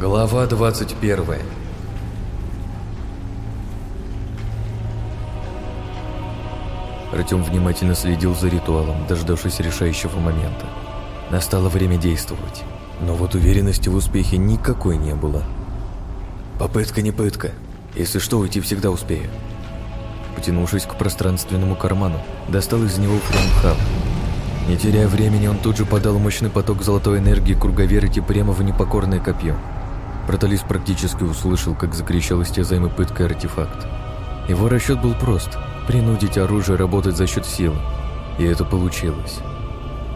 Глава 21 Артем внимательно следил за ритуалом, дождавшись решающего момента. Настало время действовать, но вот уверенности в успехе никакой не было. Попытка не пытка. Если что, уйти всегда успею. Потянувшись к пространственному карману, достал из него фремхаб. Не теряя времени, он тут же подал мощный поток золотой энергии круговерти прямо в непокорное копье. Проталис практически услышал, как закричал истязаемый пыткой артефакт. Его расчет был прост — принудить оружие работать за счет силы. И это получилось.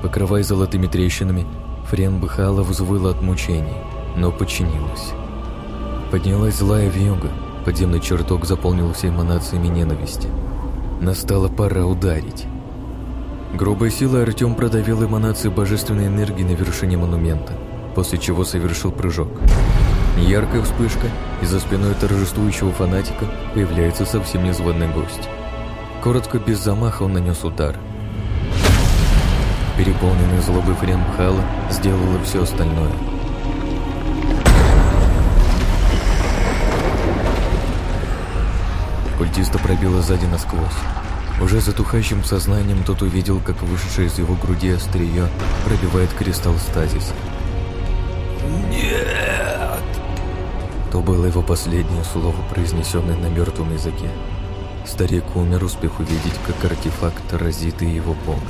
Покрывая золотыми трещинами, Френ Бхала взвыла от мучений, но подчинилась. Поднялась злая вьюга, подземный чертог заполнился эманациями ненависти. Настала пора ударить. Грубой силой Артем продавил эманации божественной энергии на вершине монумента, после чего совершил прыжок. Яркая вспышка, и за спиной торжествующего фанатика появляется совсем незваный гость. Коротко, без замаха, он нанес удар. Переполненный злобой Фрембхала сделала все остальное. Культиста пробила сзади насквозь. Уже затухающим сознанием тот увидел, как вышедшее из его груди острие пробивает кристалл стазиса. «Нет!» То было его последнее слово, произнесенное на мертвом языке. Старик умер, успев увидеть, как артефакт разит и его бога.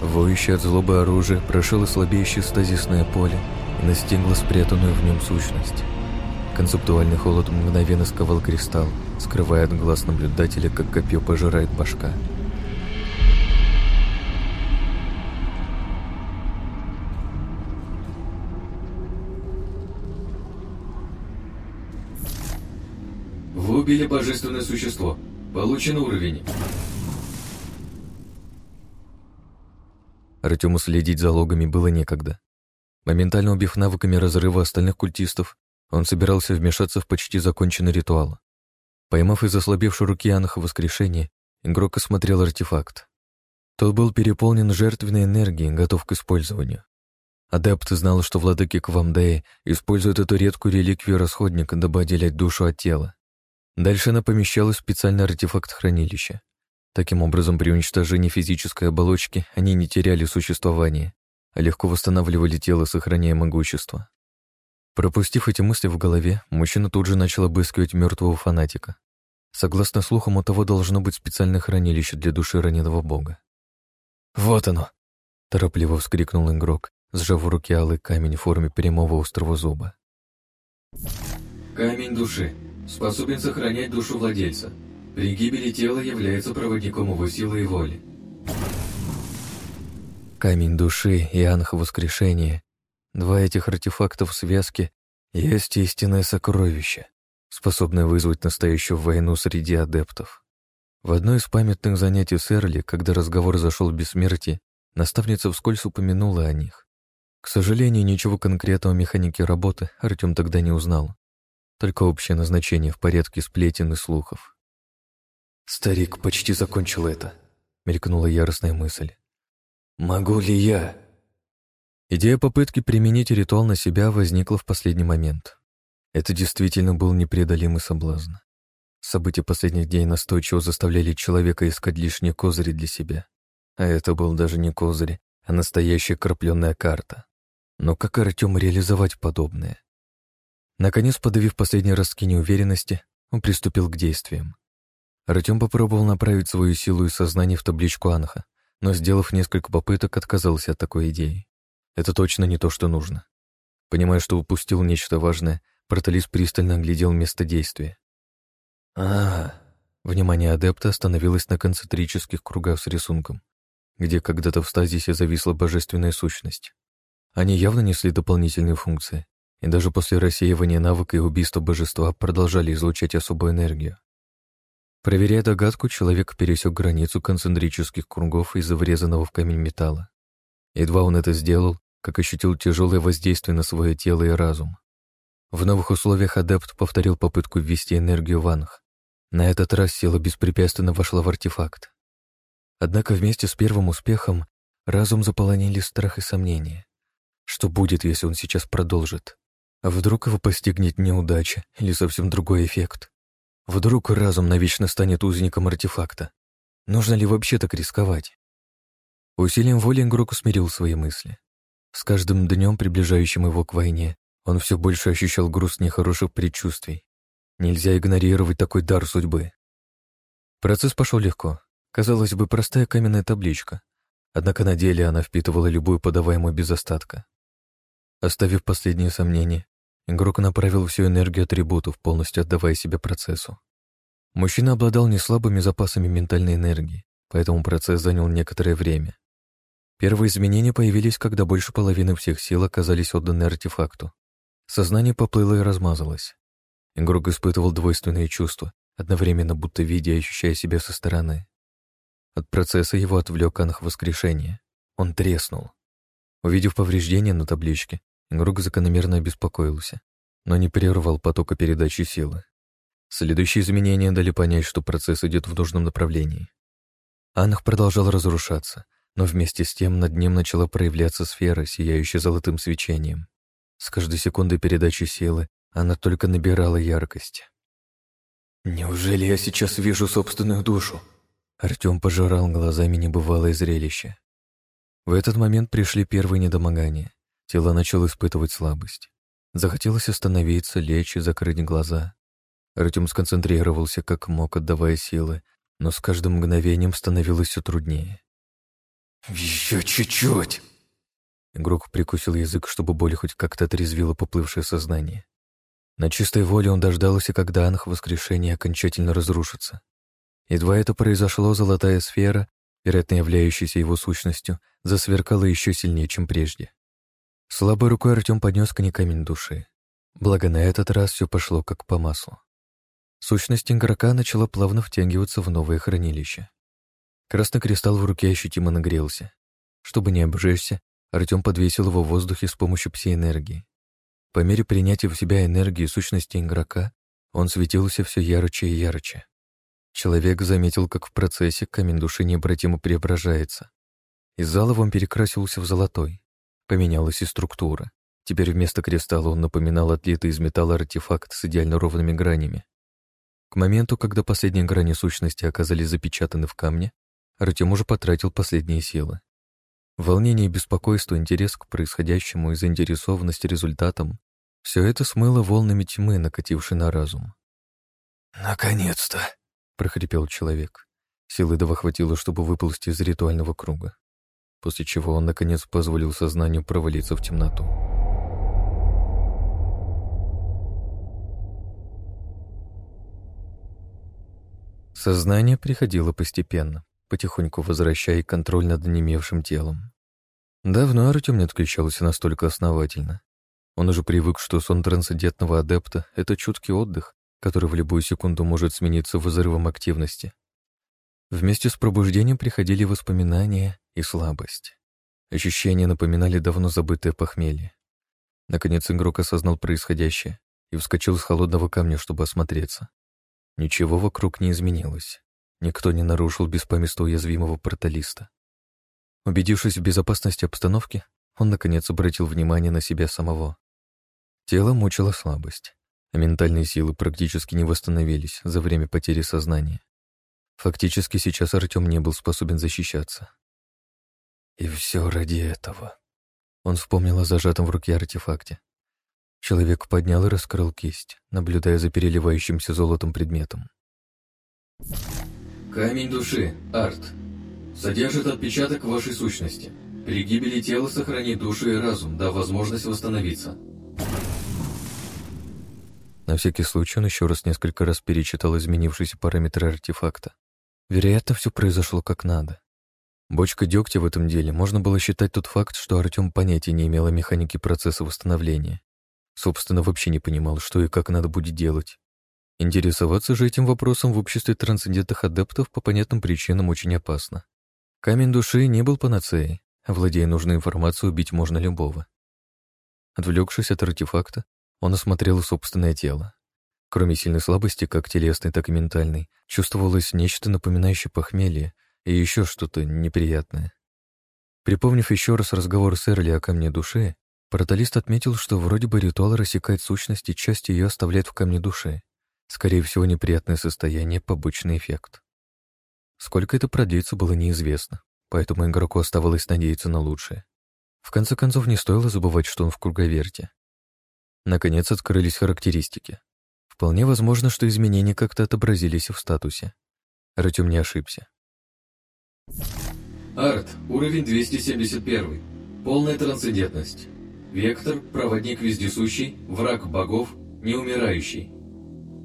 Воющее от злобы оружие прошило слабеющее стазисное поле и настигло спрятанную в нем сущность. Концептуальный холод мгновенно сковал кристалл, скрывая от глаз наблюдателя, как копье пожирает башка. Убили божественное существо. Получен уровень. Артему следить за логами было некогда. Моментально убив навыками разрыва остальных культистов, он собирался вмешаться в почти законченный ритуал. Поймав из ослабевшей руки Анаха воскрешение, игрок осмотрел артефакт. Тот был переполнен жертвенной энергией, готов к использованию. Адепт знал, что владыки Квамдеи используют эту редкую реликвию расходника, дабы отделять душу от тела. Дальше она помещалась в специальный артефакт хранилища. Таким образом, при уничтожении физической оболочки они не теряли существование, а легко восстанавливали тело, сохраняя могущество. Пропустив эти мысли в голове, мужчина тут же начал обыскивать мертвого фанатика. Согласно слухам, у того должно быть специальное хранилище для души раненого бога. «Вот оно!» — торопливо вскрикнул игрок, сжав в руке алый камень в форме прямого острого зуба. Камень души. Способен сохранять душу владельца. При гибели тела является проводником его силы и воли. Камень души и анх воскрешения Два этих артефакта в связке есть истинное сокровище, способное вызвать настоящую войну среди адептов. В одной из памятных занятий с Эрли, когда разговор зашел в бессмертие, наставница вскользь упомянула о них. К сожалению, ничего конкретного механики работы Артем тогда не узнал. Только общее назначение в порядке сплетен и слухов. «Старик почти закончил это», — мелькнула яростная мысль. «Могу ли я?» Идея попытки применить ритуал на себя возникла в последний момент. Это действительно был непреодолимый соблазн. События последних дней настойчиво заставляли человека искать лишние козыри для себя. А это был даже не козырь, а настоящая крапленная карта. Но как Артем реализовать подобное? Наконец, подавив последние ростки неуверенности, он приступил к действиям. Артем попробовал направить свою силу и сознание в табличку Анха, но, сделав несколько попыток, отказался от такой идеи. Это точно не то, что нужно. Понимая, что упустил нечто важное, Порталис пристально оглядел место действия. а, Внимание адепта остановилось на концентрических кругах с рисунком, где когда-то в стазисе зависла божественная сущность. Они явно несли дополнительные функции, и даже после рассеивания навыка и убийства божества продолжали излучать особую энергию. Проверяя догадку, человек пересек границу концентрических кругов из-за врезанного в камень металла. Едва он это сделал, как ощутил тяжелое воздействие на свое тело и разум. В новых условиях адепт повторил попытку ввести энергию в Анх. На этот раз сила беспрепятственно вошла в артефакт. Однако вместе с первым успехом разум заполонили страх и сомнение. Что будет, если он сейчас продолжит? А вдруг его постигнет неудача или совсем другой эффект? Вдруг разум навечно станет узником артефакта? Нужно ли вообще так рисковать? Усилием воли игрок усмирил свои мысли. С каждым днем, приближающим его к войне, он все больше ощущал груз нехороших предчувствий. Нельзя игнорировать такой дар судьбы. Процесс пошел легко. Казалось бы, простая каменная табличка. Однако на деле она впитывала любую подаваемую без остатка. Оставив последние сомнения, игрок направил всю энергию атрибутов, полностью отдавая себе процессу. Мужчина обладал неслабыми запасами ментальной энергии, поэтому процесс занял некоторое время. Первые изменения появились, когда больше половины всех сил оказались отданы артефакту. Сознание поплыло и размазалось. Игрок испытывал двойственные чувства, одновременно будто видя и ощущая себя со стороны. От процесса его отвлек анх воскрешения. Он треснул. Увидев повреждения на табличке, игрок закономерно обеспокоился, но не прервал потока передачи силы. Следующие изменения дали понять, что процесс идет в нужном направлении. Анх продолжал разрушаться, но вместе с тем над ним начала проявляться сфера, сияющая золотым свечением. С каждой секундой передачи силы она только набирала яркость. «Неужели я сейчас вижу собственную душу?» Артем пожирал глазами небывалое зрелище. В этот момент пришли первые недомогания. Тело начало испытывать слабость. Захотелось остановиться, лечь и закрыть глаза. Артем сконцентрировался как мог, отдавая силы, но с каждым мгновением становилось все труднее. «Еще чуть-чуть!» Игрок прикусил язык, чтобы боль хоть как-то отрезвила поплывшее сознание. На чистой воле он дождался, когда анх воскрешения окончательно разрушится. Едва это произошло, золотая сфера, вероятно являющаяся его сущностью, засверкала еще сильнее, чем прежде. Слабой рукой Артем поднес к ней камень души. Благо на этот раз все пошло как по маслу. Сущность игрока начала плавно втягиваться в новое хранилище. Красный кристалл в руке ощутимо нагрелся. Чтобы не обжечься, Артем подвесил его в воздухе с помощью пси-энергии. По мере принятия в себя энергии сущности игрока, он светился все ярче и ярче. Человек заметил, как в процессе камень души необратимо преображается. Из зала он перекрасился в золотой. Поменялась и структура. Теперь вместо кристалла он напоминал отлитый из металла артефакт с идеально ровными гранями. К моменту, когда последние грани сущности оказались запечатаны в камне, Артем уже потратил последние силы. Волнение и беспокойство, интерес к происходящему и заинтересованность результатом — все это смыло волнами тьмы, накатившей на разум. «Наконец-то!» — прохрипел человек. Силы Дова хватило, чтобы выползти из ритуального круга, после чего он, наконец, позволил сознанию провалиться в темноту. Сознание приходило постепенно потихоньку возвращая контроль над онемевшим телом. Давно Артем не отключался настолько основательно. Он уже привык, что сон трансцендентного адепта — это чуткий отдых, который в любую секунду может смениться взрывом активности. Вместе с пробуждением приходили воспоминания и слабость. Ощущения напоминали давно забытое похмелье. Наконец игрок осознал происходящее и вскочил с холодного камня, чтобы осмотреться. Ничего вокруг не изменилось. Никто не нарушил беспамятства уязвимого порталиста. Убедившись в безопасности обстановки, он, наконец, обратил внимание на себя самого. Тело мучило слабость, а ментальные силы практически не восстановились за время потери сознания. Фактически сейчас Артем не был способен защищаться. И все ради этого. Он вспомнил о зажатом в руке артефакте. Человек поднял и раскрыл кисть, наблюдая за переливающимся золотом предметом. Камень души, арт. Содержит отпечаток вашей сущности. При гибели тела сохранит душу и разум, дав возможность восстановиться. На всякий случай он еще раз несколько раз перечитал изменившиеся параметры артефакта. Вероятно, все произошло как надо. Бочка дегтя в этом деле можно было считать тот факт, что Артем понятия не имел о механике процесса восстановления. Собственно, вообще не понимал, что и как надо будет делать. Интересоваться же этим вопросом в обществе трансцендентных адептов по понятным причинам очень опасно. Камень души не был панацеей, а владея нужной информацией, убить можно любого. Отвлекшись от артефакта, он осмотрел собственное тело. Кроме сильной слабости, как телесной, так и ментальной, чувствовалось нечто напоминающее похмелье и еще что-то неприятное. Припомнив еще раз разговор с Эрли о камне души, Порталист отметил, что вроде бы ритуал рассекает сущность и часть ее оставляет в камне души. Скорее всего, неприятное состояние — побочный эффект. Сколько это продлится, было неизвестно, поэтому игроку оставалось надеяться на лучшее. В конце концов, не стоило забывать, что он в круговерте. Наконец открылись характеристики. Вполне возможно, что изменения как-то отобразились в статусе. Артем не ошибся. Арт, уровень 271. Полная трансцендентность. Вектор, проводник вездесущий, враг богов, неумирающий.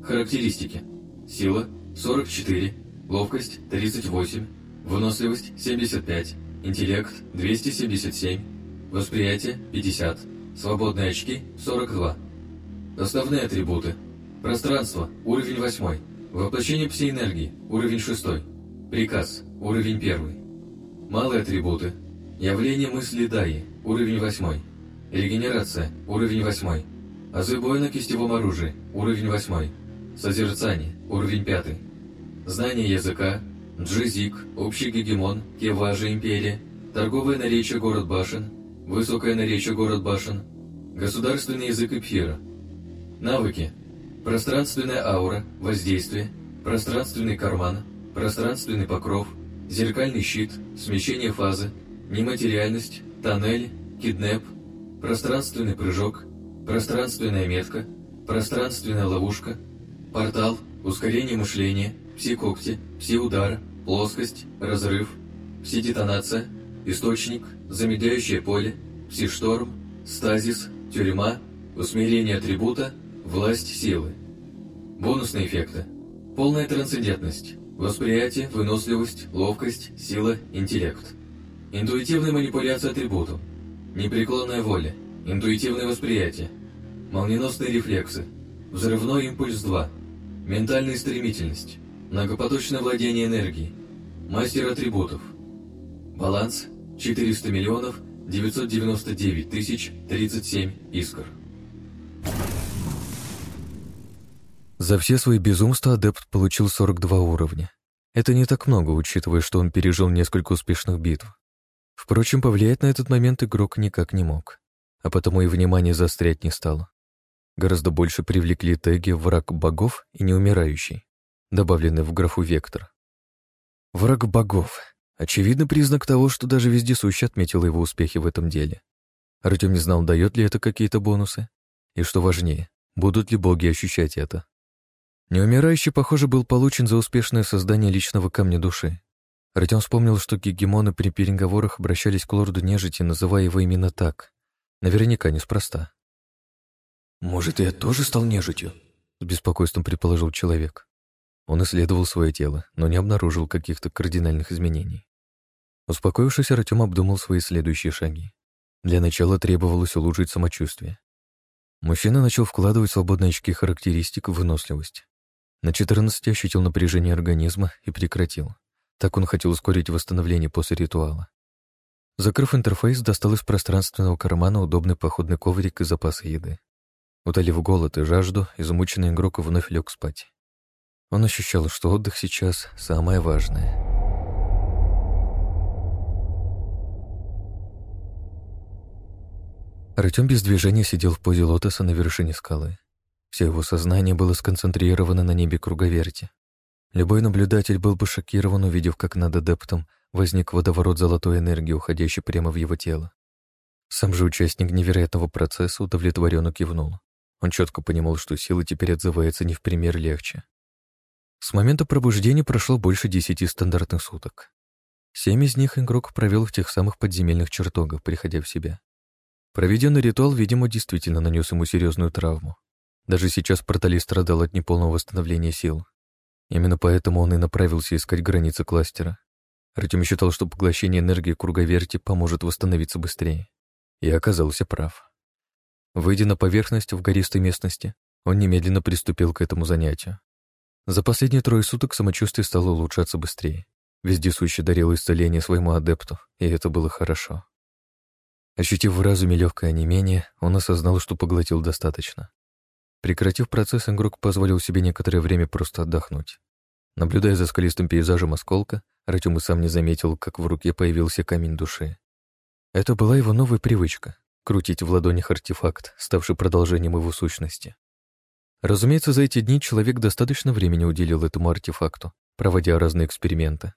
Характеристики. Сила 44, ловкость 38, выносливость 75, интеллект 277, восприятие 50, свободные очки 42. Основные атрибуты. Пространство, уровень 8, воплощение псиэнергии, уровень 6, приказ, уровень 1. Малые атрибуты. Явление мысли Даи, уровень 8, регенерация, уровень 8, азы боя на кистевом оружии, уровень 8, Созерцание. Уровень 5. Знание языка. Джизик. Общий гегемон. Кеважа империя. Торговое наречие город Башен. Высокое наречие город Башен. Государственный язык Эпхира. Навыки. Пространственная аура. Воздействие. Пространственный карман. Пространственный покров. Зеркальный щит. Смещение фазы. Нематериальность. Тоннель. Киднеп. Пространственный прыжок. Пространственная метка. Пространственная ловушка Портал, ускорение мышления, пси-когти, пси-удар, плоскость, разрыв, пси-детонация, источник, замедляющее поле, пси-шторм, стазис, тюрьма, усмирение атрибута, власть силы. Бонусные эффекты. Полная трансцендентность, восприятие, выносливость, ловкость, сила, интеллект. Интуитивная манипуляция атрибутом. Непреклонная воля, интуитивное восприятие, молниеносные рефлексы, взрывной импульс 2, Ментальная стремительность. Многопоточное владение энергией. Мастер атрибутов. Баланс 400 миллионов 999 тысяч 37 искр. За все свои безумства адепт получил 42 уровня. Это не так много, учитывая, что он пережил несколько успешных битв. Впрочем, повлиять на этот момент игрок никак не мог, а потому и внимание заострять не стало. Гораздо больше привлекли теги «Враг богов» и «Неумирающий», добавленные в графу «Вектор». Враг богов. Очевидный признак того, что даже вездесущий отметил его успехи в этом деле. Артем не знал, дает ли это какие-то бонусы. И что важнее, будут ли боги ощущать это. Неумирающий, похоже, был получен за успешное создание личного камня души. Артем вспомнил, что гегемоны при переговорах обращались к лорду нежити, называя его именно так. Наверняка неспроста. «Может, я тоже стал нежитью?» — с беспокойством предположил человек. Он исследовал свое тело, но не обнаружил каких-то кардинальных изменений. Успокоившись, Артем обдумал свои следующие шаги. Для начала требовалось улучшить самочувствие. Мужчина начал вкладывать свободные очки характеристик в выносливость. На 14 ощутил напряжение организма и прекратил. Так он хотел ускорить восстановление после ритуала. Закрыв интерфейс, достал из пространственного кармана удобный походный коврик и запасы еды. Утолив голод и жажду, измученный игрок вновь лег спать. Он ощущал, что отдых сейчас самое важное. Артем без движения сидел в позе лотоса на вершине скалы. Все его сознание было сконцентрировано на небе круговерти. Любой наблюдатель был бы шокирован, увидев, как над адептом возник водоворот золотой энергии, уходящий прямо в его тело. Сам же участник невероятного процесса удовлетворенно кивнул. Он четко понимал, что сила теперь отзывается не в пример легче. С момента пробуждения прошло больше десяти стандартных суток. Семь из них игрок провел в тех самых подземельных чертогах, приходя в себя. Проведенный ритуал, видимо, действительно нанес ему серьезную травму. Даже сейчас порталист страдал от неполного восстановления сил. Именно поэтому он и направился искать границы кластера. Артем считал, что поглощение энергии круговерти поможет восстановиться быстрее. И оказался прав. Выйдя на поверхность в гористой местности, он немедленно приступил к этому занятию. За последние трое суток самочувствие стало улучшаться быстрее. Вездесущий дарил исцеление своему адепту, и это было хорошо. Ощутив в разуме легкое онемение, он осознал, что поглотил достаточно. Прекратив процесс, игрок позволил себе некоторое время просто отдохнуть. Наблюдая за скалистым пейзажем осколка, Артем и сам не заметил, как в руке появился камень души. Это была его новая привычка крутить в ладонях артефакт, ставший продолжением его сущности. Разумеется, за эти дни человек достаточно времени уделил этому артефакту, проводя разные эксперименты.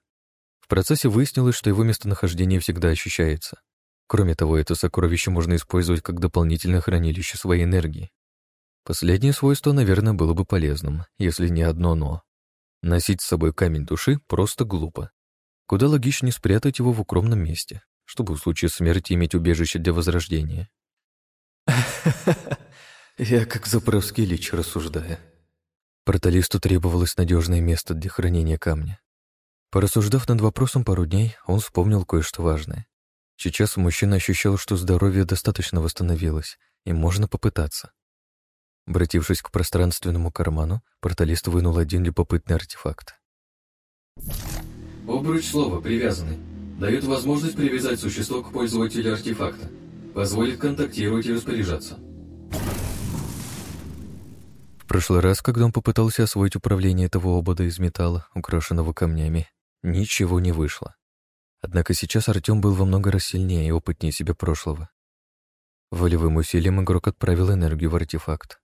В процессе выяснилось, что его местонахождение всегда ощущается. Кроме того, это сокровище можно использовать как дополнительное хранилище своей энергии. Последнее свойство, наверное, было бы полезным, если не одно «но». Носить с собой камень души просто глупо. Куда логичнее спрятать его в укромном месте, чтобы в случае смерти иметь убежище для возрождения. Я как заправский лич рассуждаю. Порталисту требовалось надежное место для хранения камня. Порассуждав над вопросом пару дней, он вспомнил кое-что важное. Сейчас мужчина ощущал, что здоровье достаточно восстановилось, и можно попытаться. Обратившись к пространственному карману, порталист вынул один любопытный артефакт. Обруч слова «привязанный» дает возможность привязать существо к пользователю артефакта, позволит контактировать и распоряжаться. В прошлый раз, когда он попытался освоить управление этого обода из металла, украшенного камнями, ничего не вышло. Однако сейчас Артем был во много раз сильнее и опытнее себя прошлого. Волевым усилием игрок отправил энергию в артефакт.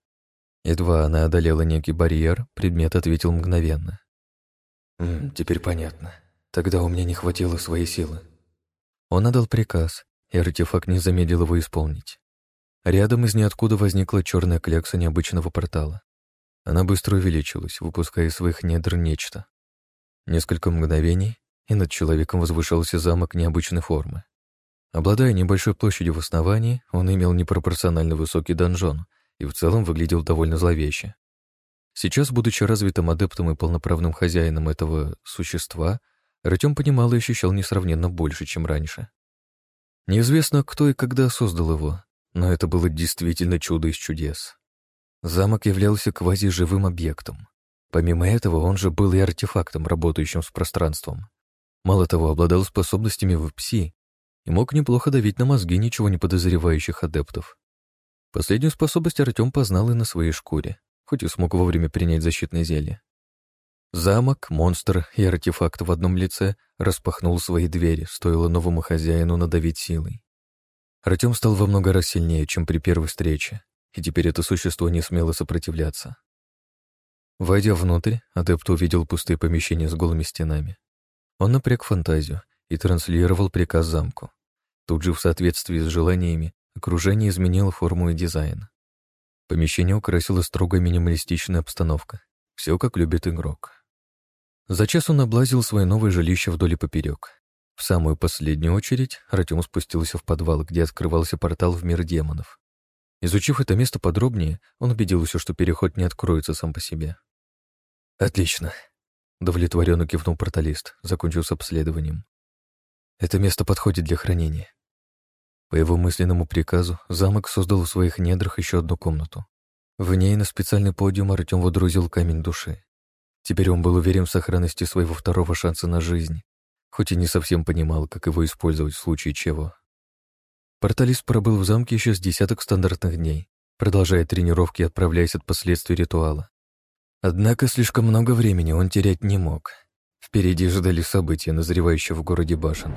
Едва она одолела некий барьер, предмет ответил мгновенно. «М, «Теперь понятно. Тогда у меня не хватило своей силы». Он отдал приказ, и артефакт не замедлил его исполнить. Рядом из ниоткуда возникла черная клякса необычного портала. Она быстро увеличилась, выпуская из своих недр нечто. Несколько мгновений, и над человеком возвышался замок необычной формы. Обладая небольшой площадью в основании, он имел непропорционально высокий донжон и в целом выглядел довольно зловеще. Сейчас, будучи развитым адептом и полноправным хозяином этого существа, Артем понимал и ощущал несравненно больше, чем раньше. Неизвестно, кто и когда создал его, но это было действительно чудо из чудес. Замок являлся квази-живым объектом. Помимо этого, он же был и артефактом, работающим с пространством. Мало того, обладал способностями в пси и мог неплохо давить на мозги ничего не подозревающих адептов. Последнюю способность Артем познал и на своей шкуре, хоть и смог вовремя принять защитное зелье. Замок, монстр и артефакт в одном лице распахнул свои двери, стоило новому хозяину надавить силой. Артем стал во много раз сильнее, чем при первой встрече, и теперь это существо не смело сопротивляться. Войдя внутрь, адепт увидел пустые помещения с голыми стенами. Он напряг фантазию и транслировал приказ замку. Тут же в соответствии с желаниями окружение изменило форму и дизайн. Помещение украсила строго минималистичная обстановка. Все как любит игрок. За час он облазил свое новое жилище вдоль и поперек. В самую последнюю очередь Артем спустился в подвал, где открывался портал в мир демонов. Изучив это место подробнее, он убедился, что переход не откроется сам по себе. «Отлично», — удовлетворенно кивнул порталист, закончил с обследованием. «Это место подходит для хранения». По его мысленному приказу замок создал в своих недрах еще одну комнату. В ней на специальный подиум Артем водрузил камень души. Теперь он был уверен в сохранности своего второго шанса на жизнь, хоть и не совсем понимал, как его использовать в случае чего. Порталист пробыл в замке еще с десяток стандартных дней, продолжая тренировки и отправляясь от последствий ритуала. Однако слишком много времени он терять не мог. Впереди ждали события, назревающие в городе Башен.